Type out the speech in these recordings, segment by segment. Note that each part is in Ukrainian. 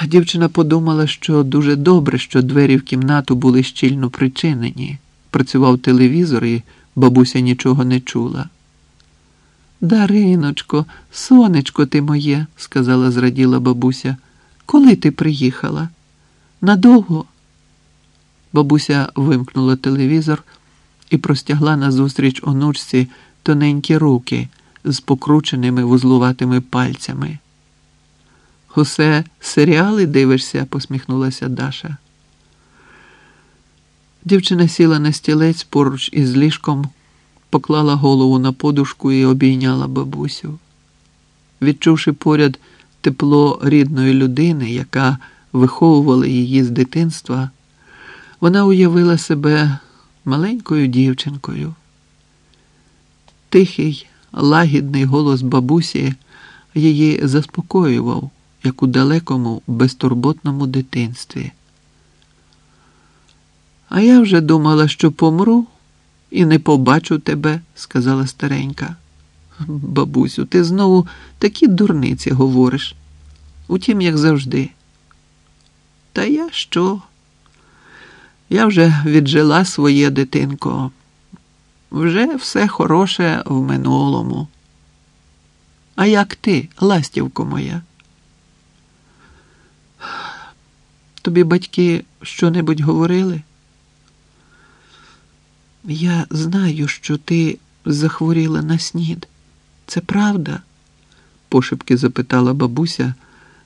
А дівчина подумала, що дуже добре, що двері в кімнату були щільно причинені. Працював телевізор, і бабуся нічого не чула. Дариночко, сонечко ти моє, сказала зраділа бабуся. Коли ти приїхала? Надовго? Бабуся вимкнула телевізор і простягла назустріч онучці тоненькі руки з покрученими вузлуватими пальцями. Усе серіали дивишся, посміхнулася Даша. Дівчина сіла на стілець поруч із ліжком, поклала голову на подушку і обійняла бабусю. Відчувши поряд тепло рідної людини, яка виховувала її з дитинства, вона уявила себе маленькою дівчинкою. Тихий, лагідний голос бабусі її заспокоював, як у далекому, безтурботному дитинстві. А я вже думала, що помру і не побачу тебе, сказала старенька. Бабусю, ти знову такі дурниці говориш. Утім, як завжди. Та я що? Я вже віджила своє дитинко. Вже все хороше в минулому. А як ти, ластівко моя? Тобі батьки що-небудь говорили? Я знаю, що ти захворіла на снід. Це правда? пошепки запитала бабуся,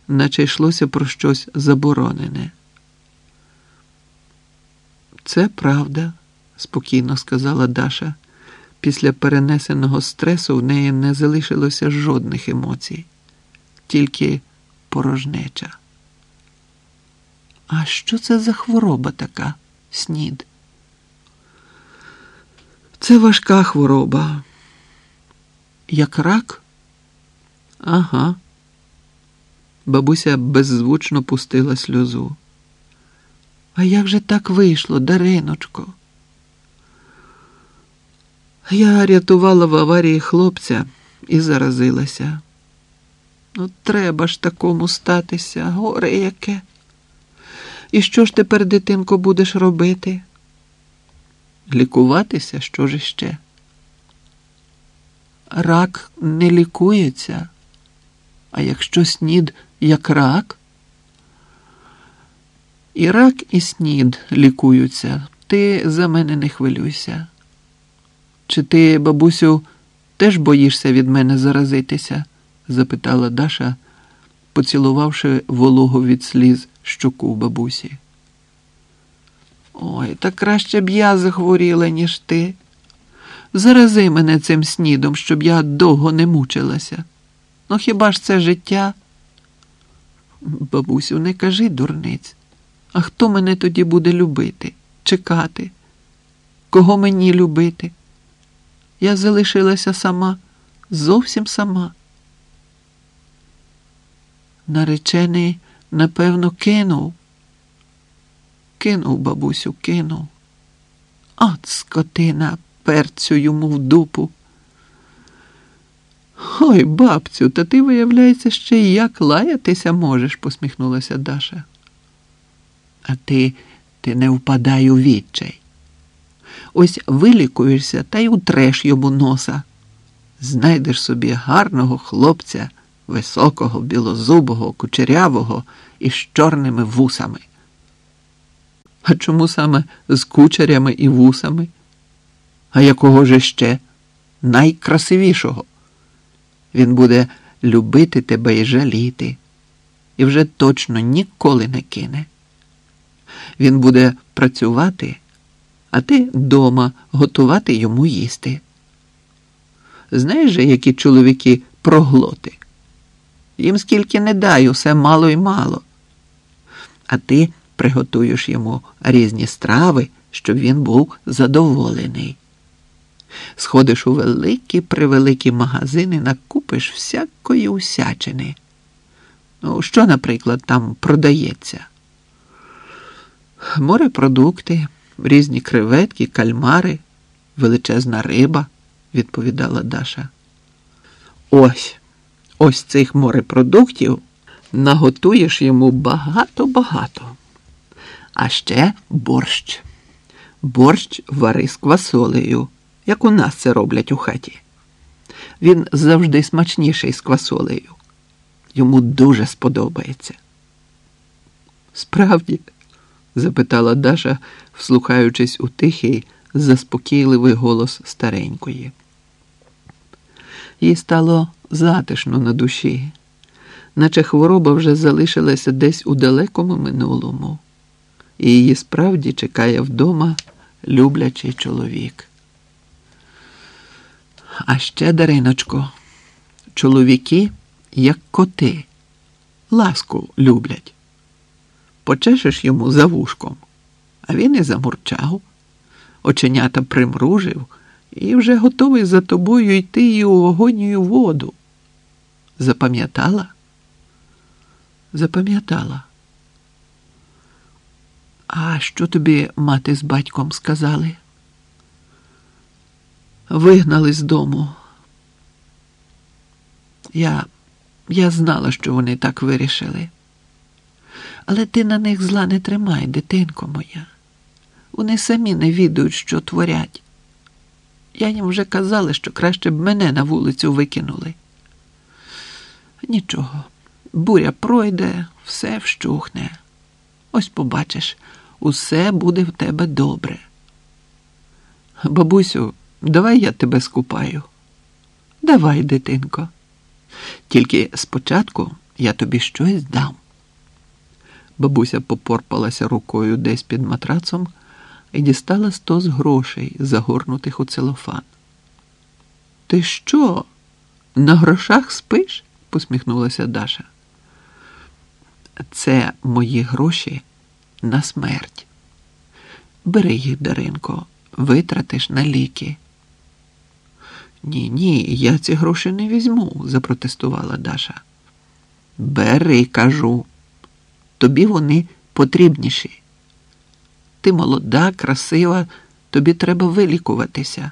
наче йшлося про щось заборонене. Це правда, спокійно сказала Даша. Після перенесеного стресу в неї не залишилося жодних емоцій, тільки порожнеча. А що це за хвороба така, снід? Це важка хвороба. Як рак? Ага. Бабуся беззвучно пустила сльозу. А як же так вийшло, Дариночко? Я рятувала в аварії хлопця і заразилася. Ну, треба ж такому статися, горе яке. І що ж тепер, дитинко, будеш робити? Лікуватися, що ж іще? Рак не лікується, а якщо снід як рак, і рак, і снід лікуються, ти за мене не хвилюйся. Чи ти, бабусю, теж боїшся від мене заразитися? запитала Даша, поцілувавши вологу від сліз щоку бабусі. Ой, та краще б я захворіла, ніж ти. Зарази мене цим снідом, щоб я довго не мучилася. Ну хіба ж це життя? Бабусю, не кажи дурниць. А хто мене тоді буде любити, чекати? Кого мені любити? Я залишилася сама, зовсім сама. Наречений, напевно, кинув. Кинув, бабусю, кинув. От скотина перцю йому в дупу. Ой, бабцю, та ти, виявляється, ще й як лаятися можеш, посміхнулася Даша. А ти, ти не впадай у відчай. Ось вилікуєшся та й утреш йому носа. Знайдеш собі гарного хлопця, високого, білозубого, кучерявого і з чорними вусами. А чому саме з кучерями і вусами? А якого же ще? Найкрасивішого. Він буде любити тебе і жаліти, і вже точно ніколи не кине. Він буде працювати, а ти дома готувати йому їсти. Знаєш же, які чоловіки проглоти? Їм скільки не дай, усе мало й мало. А ти приготуєш йому різні страви, щоб він був задоволений. Сходиш у великі превеликі магазини, накупиш всякої усячини. Ну, що, наприклад, там продається? Морепродукти, різні креветки, кальмари, величезна риба, відповідала Даша. Ось ось цих морепродуктів Наготуєш йому багато-багато. А ще борщ. Борщ вари з квасолею, як у нас це роблять у хаті. Він завжди смачніший з квасолею. Йому дуже сподобається. Справді? запитала Даша, вслухаючись у тихий, заспокійливий голос старенької. Їй стало затишно на душі, наче хвороба вже залишилася десь у далекому минулому, і її справді чекає вдома люблячий чоловік. А ще, Дариночко, чоловіки, як коти, ласку люблять. Почешеш йому за вушком, а він і замурчав, оченята примружив і вже готовий за тобою йти і у вогонію воду. Запам'ятала? Запам'ятала. А що тобі мати з батьком сказали? Вигнали з дому. Я, Я знала, що вони так вирішили. Але ти на них зла не тримай, дитинко моя. Вони самі не відають, що творять. Я їм вже казала, що краще б мене на вулицю викинули. Нічого, буря пройде, все вщухне. Ось побачиш, усе буде в тебе добре. Бабусю, давай я тебе скупаю. Давай, дитинко. Тільки спочатку я тобі щось дам. Бабуся попорпалася рукою десь під матрацом і дістала стос грошей, загорнутих у целофан. Ти що? На грошах спиш? посміхнулася Даша. Це мої гроші на смерть. Бери їх, Даринко, витратиш на ліки. Ні, ні, я ці гроші не візьму, запротестувала Даша. Бери, кажу, тобі вони потрібніші. Ти молода, красива, тобі треба вилікуватися.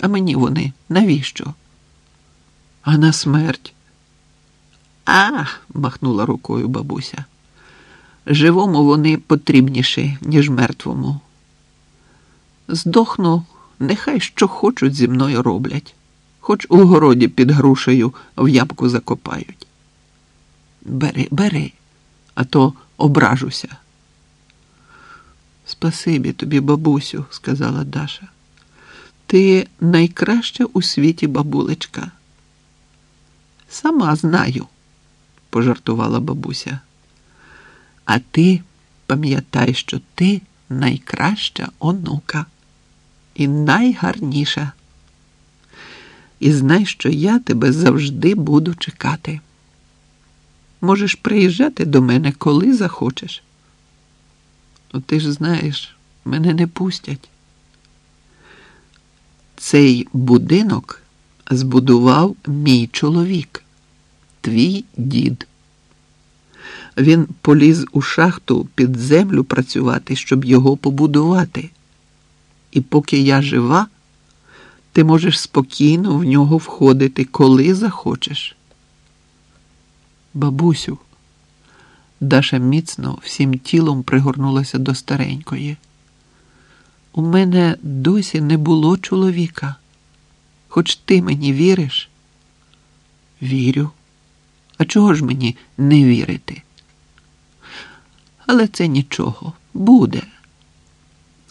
А мені вони навіщо? А на смерть? А, махнула рукою бабуся. Живому вони потрібніші, ніж мертвому. Здохну, нехай що хочуть зі мною роблять, хоч у городі під грушею в ямку закопають. Бери, бери, а то ображуся. Спасибі тобі, бабусю, сказала Даша. Ти найкраща у світі бабулечка. Сама знаю, пожартувала бабуся. А ти пам'ятай, що ти найкраща онука і найгарніша. І знай, що я тебе завжди буду чекати. Можеш приїжджати до мене, коли захочеш. Ну, ти ж знаєш, мене не пустять. Цей будинок збудував мій чоловік, твій дід. Він поліз у шахту під землю працювати, щоб його побудувати. І поки я жива, ти можеш спокійно в нього входити, коли захочеш. Бабусю. Даша міцно всім тілом пригорнулася до старенької. У мене досі не було чоловіка. Хоч ти мені віриш? Вірю. А чого ж мені не вірити? Але це нічого буде.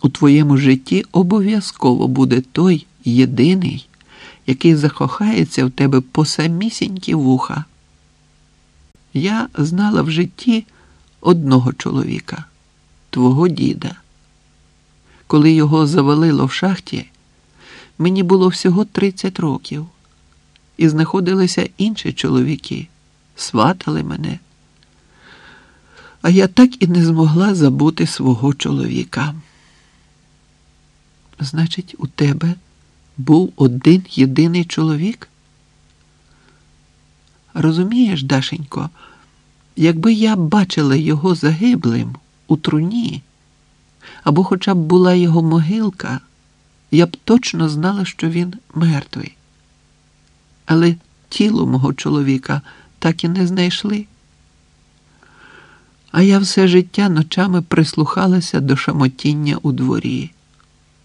У твоєму житті обов'язково буде той єдиний, який закохається в тебе по самісінькі вуха. Я знала в житті одного чоловіка, твого діда. Коли його завалило в шахті, мені було всього 30 років, і знаходилися інші чоловіки, сватали мене. А я так і не змогла забути свого чоловіка. Значить, у тебе був один єдиний чоловік? Розумієш, Дашенько, якби я бачила його загиблим у труні, або хоча б була його могилка, я б точно знала, що він мертвий. Але тіло мого чоловіка так і не знайшли. А я все життя ночами прислухалася до шамотіння у дворі.